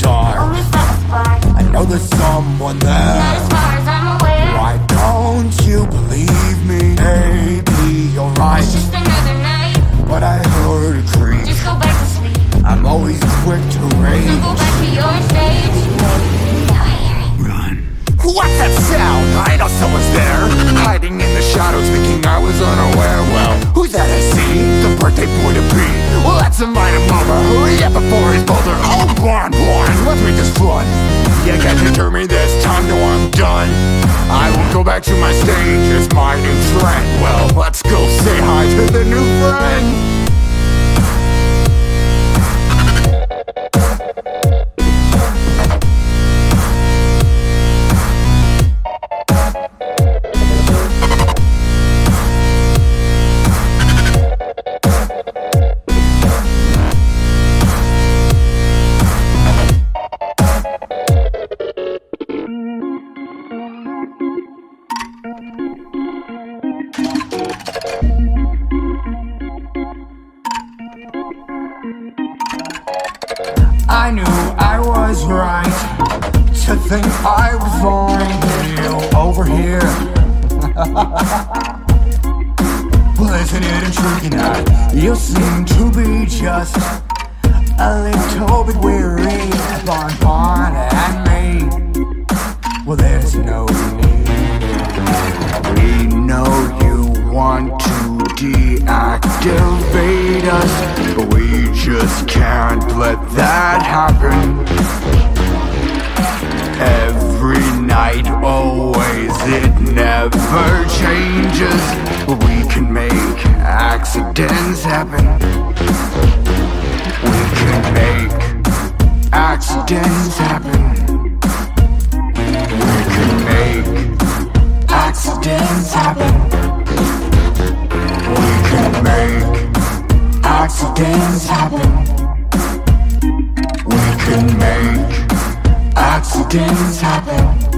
dark. A spark. I know there's someone there. as far as I'm aware. Why don't you believe me? Maybe you're right, Just another night. but I heard a creak. Just go back to sleep. I'm always quick to So go rage. back to your stage. Now I hear it. Run. What's that sound? I know someone's there. Hiding in the shadows, thinking I was unaware. Well, who's that I see? The birthday boy to be. Well, let's invite him You can't deter me this time, no, I'm done. I will go back to my stage, I knew I was right to think I was wrong over here. well, isn't it intriguing that you seem to be just a little bit weary upon Pon deactivate us, but we just can't let that happen. Every night, always, it never changes. We can make accidents happen. We can make accidents happen. Accidents happen. We can make accidents happen.